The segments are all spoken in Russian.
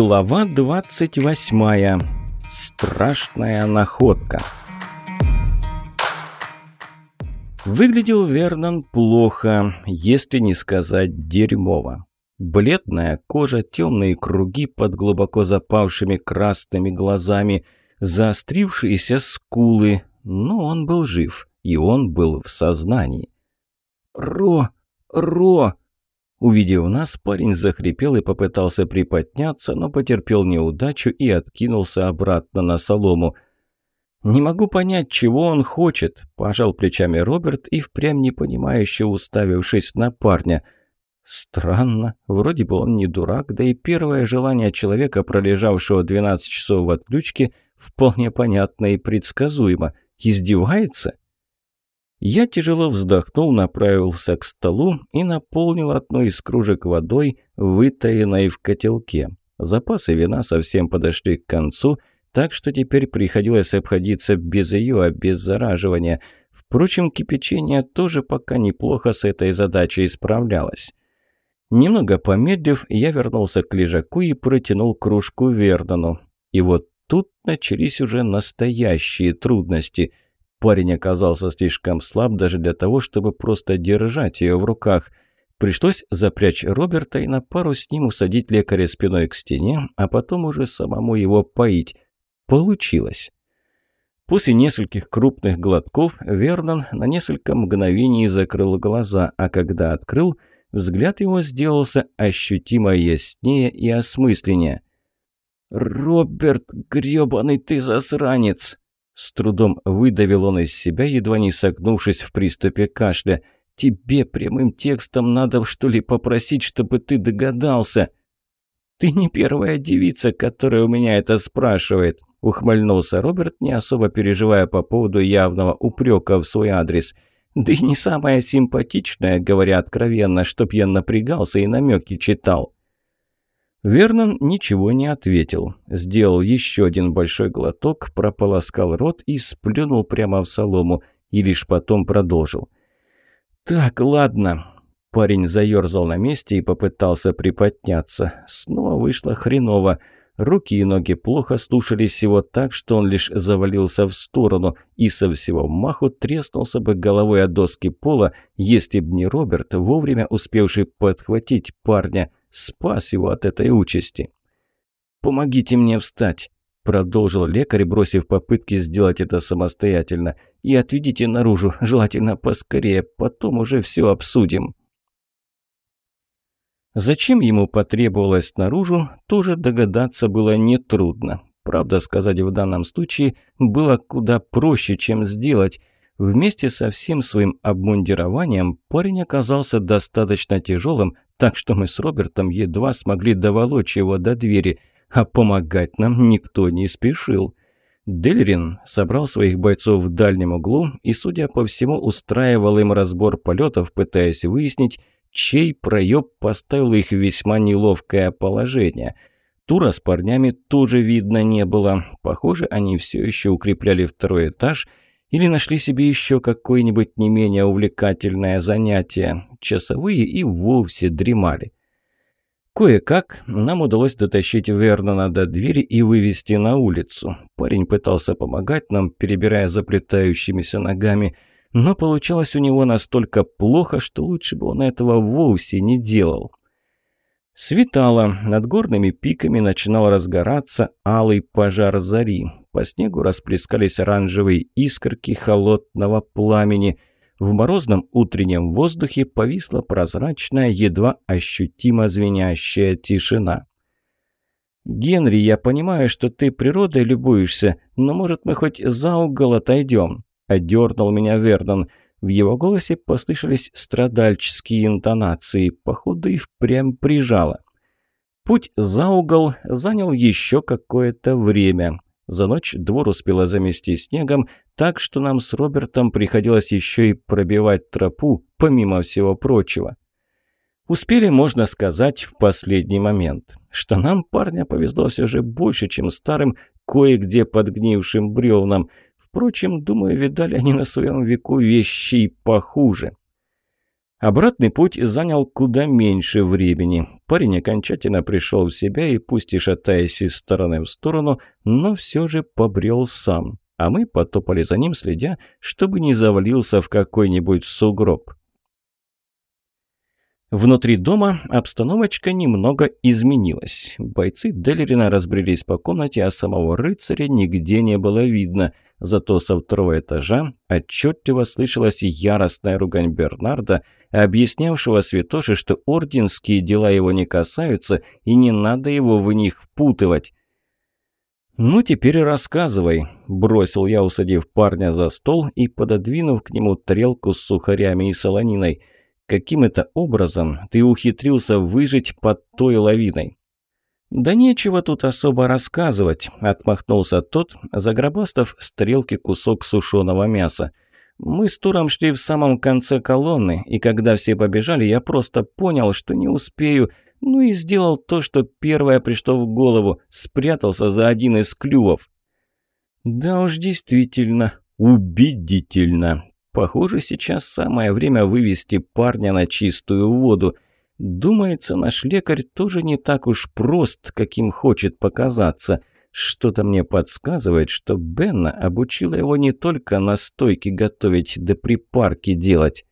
Глава 28. Страшная находка. Выглядел Вернон плохо, если не сказать дерьмово. Бледная кожа, темные круги под глубоко запавшими красными глазами, заострившиеся скулы, но он был жив, и он был в сознании. «Ро! Ро!» Увидев нас, парень захрипел и попытался приподняться, но потерпел неудачу и откинулся обратно на солому. «Не могу понять, чего он хочет», – пожал плечами Роберт и впрямь непонимающе уставившись на парня. «Странно. Вроде бы он не дурак, да и первое желание человека, пролежавшего 12 часов в отключке, вполне понятно и предсказуемо. Издевается?» Я тяжело вздохнул, направился к столу и наполнил одну из кружек водой, вытаенной в котелке. Запасы вина совсем подошли к концу, так что теперь приходилось обходиться без ее обеззараживания. Впрочем, кипячение тоже пока неплохо с этой задачей справлялось. Немного помедлив, я вернулся к лежаку и протянул кружку Вердану. И вот тут начались уже настоящие трудности – Парень оказался слишком слаб даже для того, чтобы просто держать ее в руках. Пришлось запрячь Роберта и на пару с ним усадить лекаря спиной к стене, а потом уже самому его поить. Получилось. После нескольких крупных глотков Вернон на несколько мгновений закрыл глаза, а когда открыл, взгляд его сделался ощутимо яснее и осмысленнее. «Роберт, грёбаный ты засранец!» С трудом выдавил он из себя, едва не согнувшись в приступе кашля. «Тебе прямым текстом надо, что ли, попросить, чтобы ты догадался?» «Ты не первая девица, которая у меня это спрашивает», — ухмыльнулся Роберт, не особо переживая по поводу явного упрека в свой адрес. «Да и не самая симпатичная, говоря откровенно, чтоб я напрягался и намеки читал». Вернон ничего не ответил. Сделал еще один большой глоток, прополоскал рот и сплюнул прямо в солому, и лишь потом продолжил. «Так, ладно». Парень заерзал на месте и попытался приподняться. Снова вышло хреново. Руки и ноги плохо слушались его так, что он лишь завалился в сторону и со всего маху треснулся бы головой о доски пола, если б не Роберт, вовремя успевший подхватить парня – спас его от этой участи. «Помогите мне встать», – продолжил лекарь, бросив попытки сделать это самостоятельно. «И отведите наружу, желательно поскорее, потом уже все обсудим». Зачем ему потребовалось наружу, тоже догадаться было нетрудно. Правда, сказать в данном случае было куда проще, чем сделать – Вместе со всем своим обмундированием парень оказался достаточно тяжелым, так что мы с Робертом едва смогли доволочь его до двери, а помогать нам никто не спешил. Делерин собрал своих бойцов в дальнем углу и, судя по всему, устраивал им разбор полетов, пытаясь выяснить, чей проеб поставил их в весьма неловкое положение. Тура с парнями тоже видно не было. Похоже, они все еще укрепляли второй этаж – или нашли себе еще какое-нибудь не менее увлекательное занятие. Часовые и вовсе дремали. Кое-как нам удалось дотащить Вернона до двери и вывести на улицу. Парень пытался помогать нам, перебирая заплетающимися ногами, но получалось у него настолько плохо, что лучше бы он этого вовсе не делал. Светало, над горными пиками начинал разгораться алый пожар зари. По снегу расплескались оранжевые искорки холодного пламени. В морозном утреннем воздухе повисла прозрачная, едва ощутимо звенящая тишина. «Генри, я понимаю, что ты природой любуешься, но, может, мы хоть за угол отойдем?» – одернул меня Вернон. В его голосе послышались страдальческие интонации, походу и впрямь прижало. Путь за угол занял еще какое-то время. За ночь двор успела замести снегом, так что нам с Робертом приходилось еще и пробивать тропу, помимо всего прочего. Успели, можно сказать, в последний момент. Что нам, парня, повезло все же больше, чем старым, кое-где подгнившим бревнам. Впрочем, думаю, видали они на своем веку вещи похуже. Обратный путь занял куда меньше времени. Парень окончательно пришел в себя и, пусть и шатаясь из стороны в сторону, но все же побрел сам. А мы потопали за ним, следя, чтобы не завалился в какой-нибудь сугроб. Внутри дома обстановочка немного изменилась. Бойцы Делерина разбрелись по комнате, а самого рыцаря нигде не было видно. Зато со второго этажа отчетливо слышалась яростная ругань Бернарда, объяснявшего святоши, что орденские дела его не касаются и не надо его в них впутывать. «Ну, теперь рассказывай», – бросил я, усадив парня за стол и пододвинув к нему тарелку с сухарями и солониной – Каким это образом ты ухитрился выжить под той лавиной?» «Да нечего тут особо рассказывать», – отмахнулся тот, загробастав стрелки кусок сушеного мяса. «Мы с Туром шли в самом конце колонны, и когда все побежали, я просто понял, что не успею, ну и сделал то, что первое пришло в голову, спрятался за один из клювов». «Да уж действительно, убедительно», Похоже, сейчас самое время вывести парня на чистую воду. Думается, наш лекарь тоже не так уж прост, каким хочет показаться. Что-то мне подсказывает, что Бенна обучила его не только настойки готовить да припарки делать.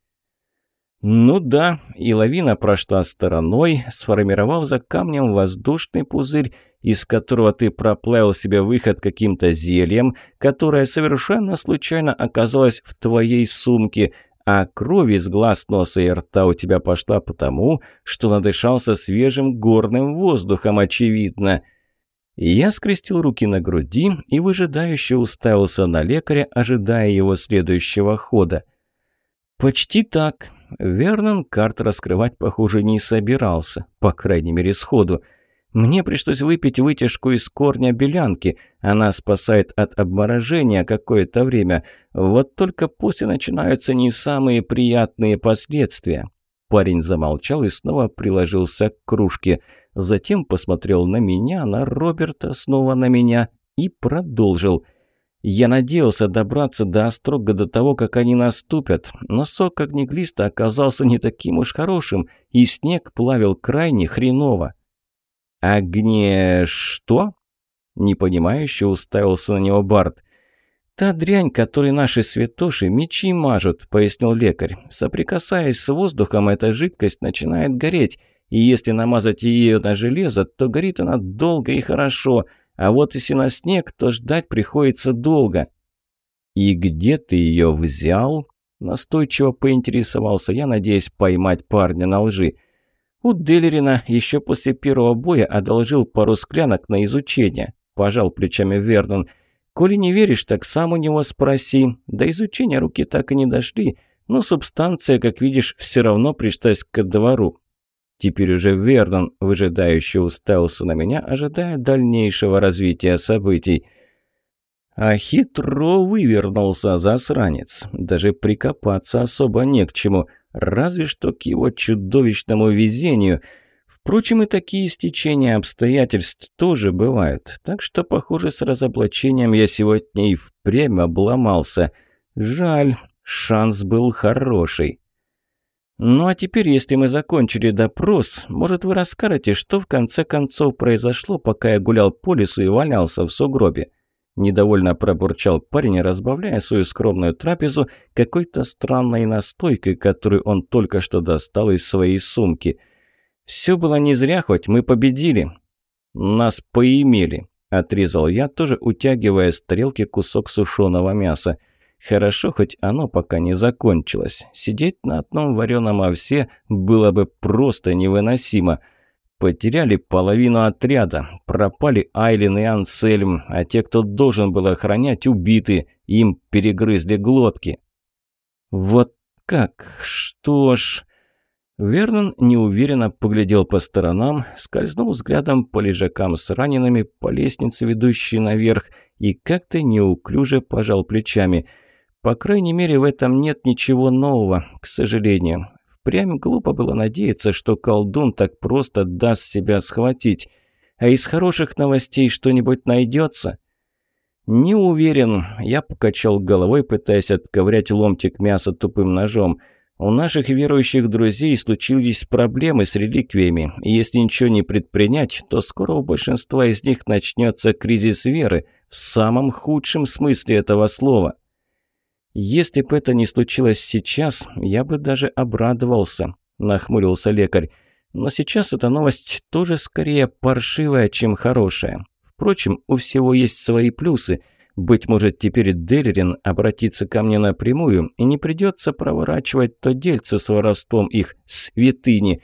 Ну да, и лавина прошла стороной, сформировав за камнем воздушный пузырь, из которого ты проплавил себе выход каким-то зельем, которое совершенно случайно оказалось в твоей сумке, а кровь из глаз, носа и рта у тебя пошла потому, что надышался свежим горным воздухом, очевидно. Я скрестил руки на груди и выжидающе уставился на лекаря, ожидая его следующего хода. «Почти так. Вернон карт раскрывать, похоже, не собирался, по крайней мере, сходу. Мне пришлось выпить вытяжку из корня белянки. Она спасает от обморожения какое-то время. Вот только после начинаются не самые приятные последствия. Парень замолчал и снова приложился к кружке. Затем посмотрел на меня, на Роберта, снова на меня и продолжил. Я надеялся добраться до острога до того, как они наступят, но сок огнеглиста оказался не таким уж хорошим, и снег плавил крайне хреново. «Огне... что?» Непонимающе уставился на него Барт. «Та дрянь, которой наши святоши мечи мажут», — пояснил лекарь. «Соприкасаясь с воздухом, эта жидкость начинает гореть, и если намазать ее на железо, то горит она долго и хорошо, а вот если на снег, то ждать приходится долго». «И где ты ее взял?» Настойчиво поинтересовался я, надеясь поймать парня на лжи. У Делерина еще после первого боя одолжил пару склянок на изучение. Пожал плечами Вернон. Коли не веришь, так сам у него спроси. До изучения руки так и не дошли, но субстанция, как видишь, все равно пришлась к двору. Теперь уже Вернон, выжидающе уставился на меня, ожидая дальнейшего развития событий. А хитро вывернулся засранец. Даже прикопаться особо не к чему – разве что к его чудовищному везению. Впрочем, и такие стечения обстоятельств тоже бывают, так что, похоже, с разоблачением я сегодня и впрямь обломался. Жаль, шанс был хороший. «Ну а теперь, если мы закончили допрос, может, вы расскажете, что в конце концов произошло, пока я гулял по лесу и валялся в сугробе?» Недовольно пробурчал парень, разбавляя свою скромную трапезу какой-то странной настойкой, которую он только что достал из своей сумки. «Все было не зря, хоть мы победили». «Нас поимели», – отрезал я, тоже утягивая с тарелки кусок сушеного мяса. «Хорошо, хоть оно пока не закончилось. Сидеть на одном вареном овсе было бы просто невыносимо». Потеряли половину отряда, пропали Айлин и Ансельм, а те, кто должен был охранять, убиты, им перегрызли глотки. Вот как? Что ж... Вернон неуверенно поглядел по сторонам, скользнул взглядом по лежакам с ранеными, по лестнице, ведущей наверх, и как-то неуклюже пожал плечами. По крайней мере, в этом нет ничего нового, к сожалению. Прям глупо было надеяться, что колдун так просто даст себя схватить. А из хороших новостей что-нибудь найдется? «Не уверен». Я покачал головой, пытаясь отковырять ломтик мяса тупым ножом. У наших верующих друзей случились проблемы с реликвиями, и если ничего не предпринять, то скоро у большинства из них начнется кризис веры, в самом худшем смысле этого слова. «Если бы это не случилось сейчас, я бы даже обрадовался», – нахмурился лекарь. «Но сейчас эта новость тоже скорее паршивая, чем хорошая. Впрочем, у всего есть свои плюсы – быть может, теперь Делерин обратится ко мне напрямую, и не придется проворачивать то дельце с воровством их святыни.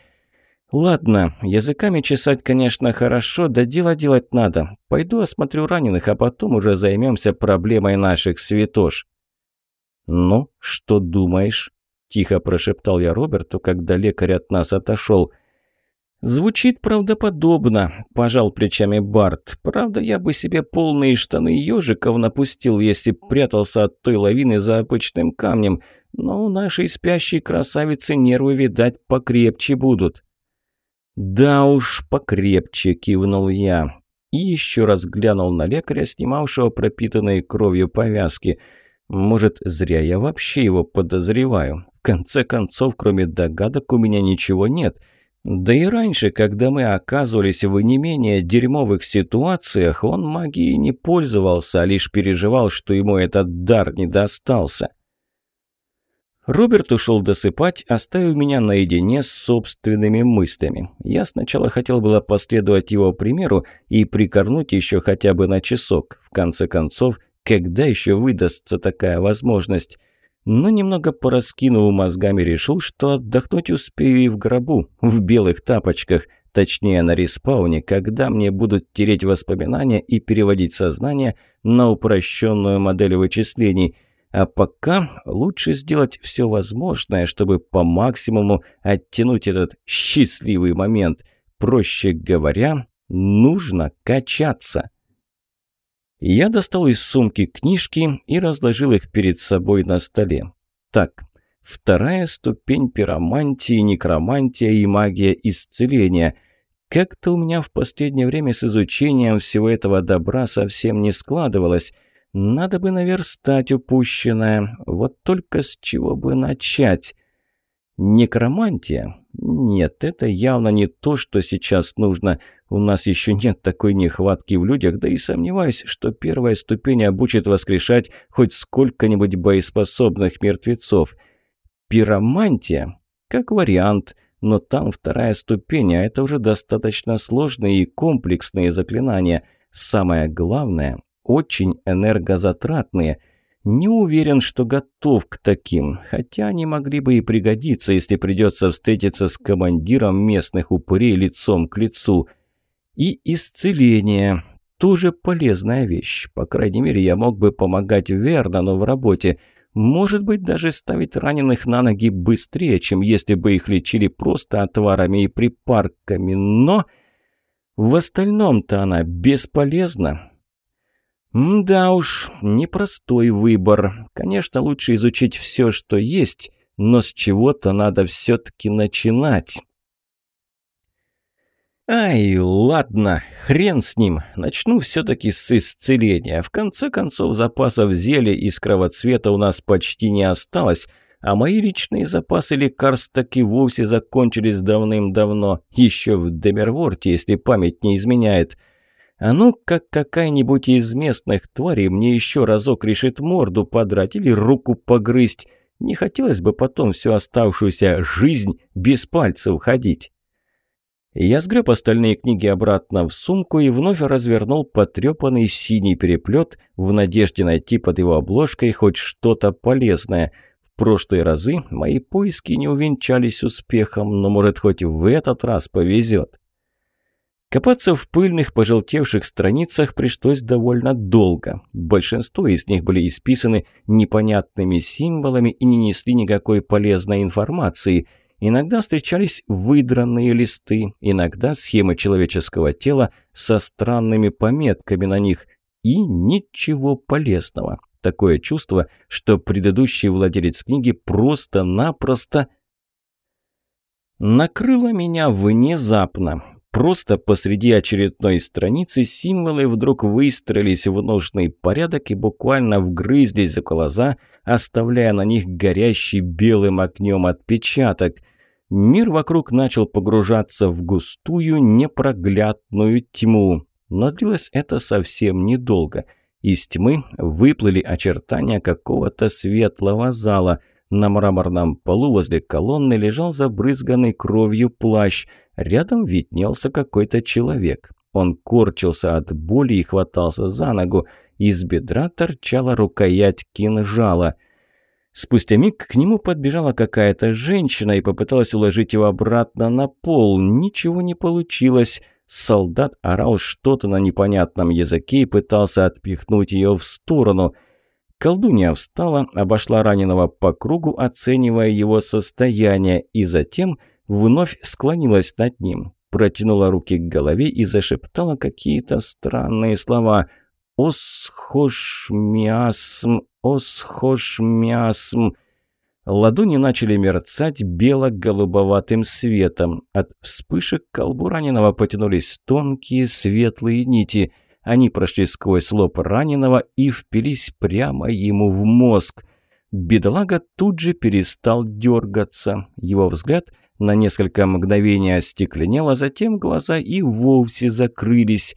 Ладно, языками чесать, конечно, хорошо, да дело делать надо. Пойду осмотрю раненых, а потом уже займемся проблемой наших святош. «Ну, что думаешь?» – тихо прошептал я Роберту, когда лекарь от нас отошел – «Звучит правдоподобно», – пожал плечами Барт. «Правда, я бы себе полные штаны ежиков напустил, если прятался от той лавины за обычным камнем, но у нашей спящей красавицы нервы, видать, покрепче будут». «Да уж, покрепче», – кивнул я. И еще раз глянул на лекаря, снимавшего пропитанные кровью повязки. «Может, зря я вообще его подозреваю? В конце концов, кроме догадок, у меня ничего нет». Да и раньше, когда мы оказывались в не менее дерьмовых ситуациях, он магией не пользовался, а лишь переживал, что ему этот дар не достался. Роберт ушел досыпать, оставив меня наедине с собственными мыслями. Я сначала хотел было последовать его примеру и прикорнуть еще хотя бы на часок. В конце концов, когда еще выдастся такая возможность? но немного пораскинув мозгами решил, что отдохнуть успею и в гробу, в белых тапочках, точнее на респауне, когда мне будут тереть воспоминания и переводить сознание на упрощенную модель вычислений. А пока лучше сделать все возможное, чтобы по максимуму оттянуть этот счастливый момент. Проще говоря, нужно качаться. Я достал из сумки книжки и разложил их перед собой на столе. Так, вторая ступень пиромантии, некромантия и магия исцеления. Как-то у меня в последнее время с изучением всего этого добра совсем не складывалось. Надо бы наверстать упущенное. Вот только с чего бы начать? Некромантия? Нет, это явно не то, что сейчас нужно. У нас еще нет такой нехватки в людях, да и сомневаюсь, что первая ступень обучит воскрешать хоть сколько-нибудь боеспособных мертвецов. Пиромантия? Как вариант, но там вторая ступень, а это уже достаточно сложные и комплексные заклинания. Самое главное, очень энергозатратные – не уверен, что готов к таким, хотя они могли бы и пригодиться, если придется встретиться с командиром местных упырей лицом к лицу. И исцеление – тоже полезная вещь. По крайней мере, я мог бы помогать верно, но в работе. Может быть, даже ставить раненых на ноги быстрее, чем если бы их лечили просто отварами и припарками. Но в остальном-то она бесполезна. Да уж, непростой выбор. Конечно, лучше изучить все, что есть, но с чего-то надо все-таки начинать. Ай, ладно, хрен с ним. Начну все-таки с исцеления. В конце концов, запасов зелья из кровоцвета у нас почти не осталось, а мои личные запасы лекарств так и вовсе закончились давным-давно, еще в Демерворте, если память не изменяет. — а ну, как какая-нибудь из местных тварей мне еще разок решит морду подрать или руку погрызть. Не хотелось бы потом всю оставшуюся жизнь без пальцев ходить. Я сгреб остальные книги обратно в сумку и вновь развернул потрепанный синий переплет в надежде найти под его обложкой хоть что-то полезное. В прошлые разы мои поиски не увенчались успехом, но, может, хоть в этот раз повезет. Копаться в пыльных, пожелтевших страницах пришлось довольно долго. Большинство из них были исписаны непонятными символами и не несли никакой полезной информации. Иногда встречались выдранные листы, иногда схемы человеческого тела со странными пометками на них. И ничего полезного. Такое чувство, что предыдущий владелец книги просто-напросто... Накрыло меня внезапно. Просто посреди очередной страницы символы вдруг выстроились в нужный порядок и буквально вгрызлись за глаза, оставляя на них горящий белым огнем отпечаток. Мир вокруг начал погружаться в густую, непроглядную тьму. Но длилось это совсем недолго. Из тьмы выплыли очертания какого-то светлого зала. На мраморном полу возле колонны лежал забрызганный кровью плащ – Рядом виднелся какой-то человек. Он корчился от боли и хватался за ногу. Из бедра торчала рукоять кинжала. Спустя миг к нему подбежала какая-то женщина и попыталась уложить его обратно на пол. Ничего не получилось. Солдат орал что-то на непонятном языке и пытался отпихнуть ее в сторону. Колдунья встала, обошла раненого по кругу, оценивая его состояние, и затем вновь склонилась над ним, протянула руки к голове и зашептала какие-то странные слова. «Осхошмиасм, осхошмиасм». Ладони начали мерцать бело-голубоватым светом. От вспышек колбу раненого потянулись тонкие светлые нити. Они прошли сквозь лоб раненого и впились прямо ему в мозг. Бедолага тут же перестал дергаться. Его взгляд на несколько мгновений остекленел, а затем глаза и вовсе закрылись.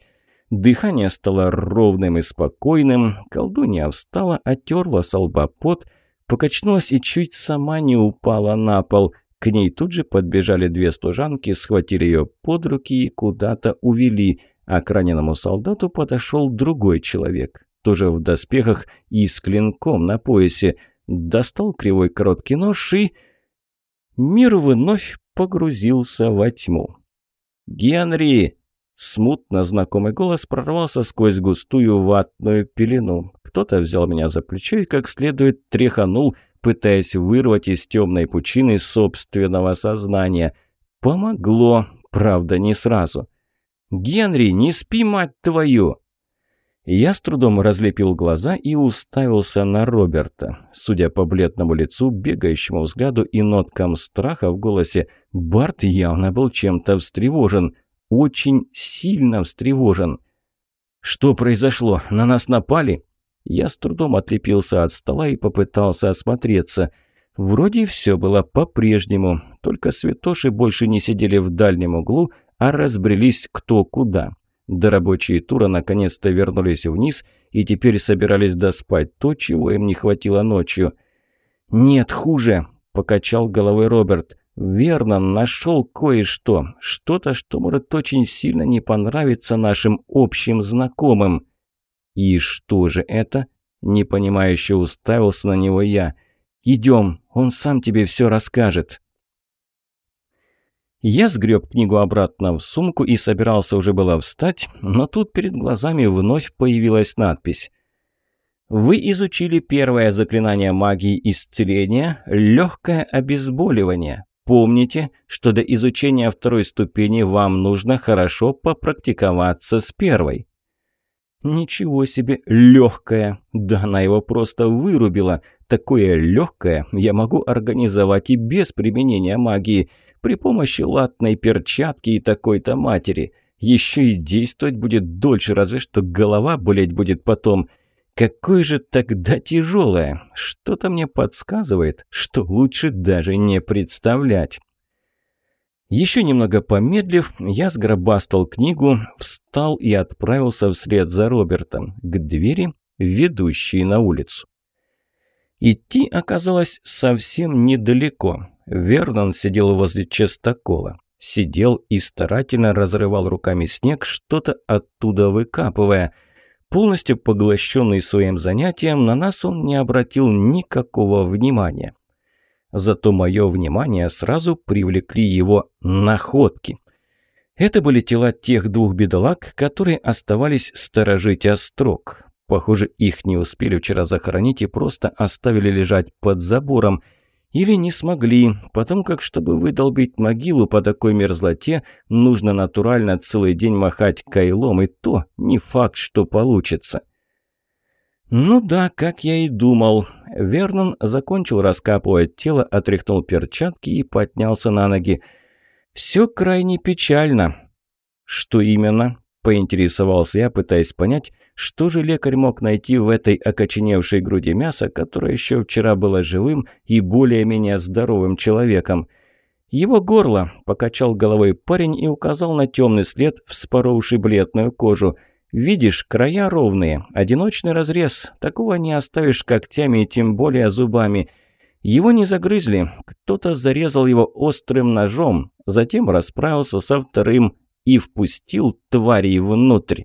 Дыхание стало ровным и спокойным. Колдунья встала, отерла с лба пот, покачнулась и чуть сама не упала на пол. К ней тут же подбежали две служанки, схватили ее под руки и куда-то увели, а к раненому солдату подошел другой человек, тоже в доспехах и с клинком на поясе. Достал кривой короткий нож и мир вновь погрузился во тьму. «Генри!» Смутно знакомый голос прорвался сквозь густую ватную пелену. Кто-то взял меня за плечо и как следует тряханул, пытаясь вырвать из темной пучины собственного сознания. Помогло, правда, не сразу. «Генри, не спи, мать твою!» Я с трудом разлепил глаза и уставился на Роберта. Судя по бледному лицу, бегающему взгляду и ноткам страха в голосе, Барт явно был чем-то встревожен. Очень сильно встревожен. «Что произошло? На нас напали?» Я с трудом отлепился от стола и попытался осмотреться. Вроде все было по-прежнему, только святоши больше не сидели в дальнем углу, а разбрелись кто куда. До рабочие тура наконец-то вернулись вниз и теперь собирались доспать то, чего им не хватило ночью. «Нет, хуже!» – покачал головой Роберт. «Верно, нашел кое-что. Что-то, что может очень сильно не понравиться нашим общим знакомым». «И что же это?» – непонимающе уставился на него я. «Идем, он сам тебе все расскажет». Я сгреб книгу обратно в сумку и собирался уже было встать, но тут перед глазами вновь появилась надпись. Вы изучили первое заклинание магии исцеления – легкое обезболивание. Помните, что до изучения второй ступени вам нужно хорошо попрактиковаться с первой. Ничего себе, легкое. Да она его просто вырубила. Такое легкое я могу организовать и без применения магии – при помощи латной перчатки и такой-то матери. Еще и действовать будет дольше, разве что голова болеть будет потом. Какое же тогда тяжелое? Что-то мне подсказывает, что лучше даже не представлять. Еще немного помедлив, я сгробастал книгу, встал и отправился вслед за Робертом к двери, ведущей на улицу. Идти оказалось совсем недалеко. Вернон сидел возле частокола. Сидел и старательно разрывал руками снег, что-то оттуда выкапывая. Полностью поглощенный своим занятием, на нас он не обратил никакого внимания. Зато мое внимание сразу привлекли его находки. Это были тела тех двух бедолаг, которые оставались сторожить острог. Похоже, их не успели вчера захоронить и просто оставили лежать под забором – или не смогли, потому как, чтобы выдолбить могилу по такой мерзлоте, нужно натурально целый день махать кайлом, и то не факт, что получится. Ну да, как я и думал. Вернон закончил раскапывать тело, отряхнул перчатки и поднялся на ноги. Все крайне печально. «Что именно?» – поинтересовался я, пытаясь понять, что же лекарь мог найти в этой окоченевшей груди мяса, которое еще вчера было живым и более-менее здоровым человеком. «Его горло», – покачал головой парень и указал на темный след, вспоровший бледную кожу. «Видишь, края ровные, одиночный разрез, такого не оставишь когтями и тем более зубами». Его не загрызли, кто-то зарезал его острым ножом, затем расправился со вторым и впустил тварей внутрь.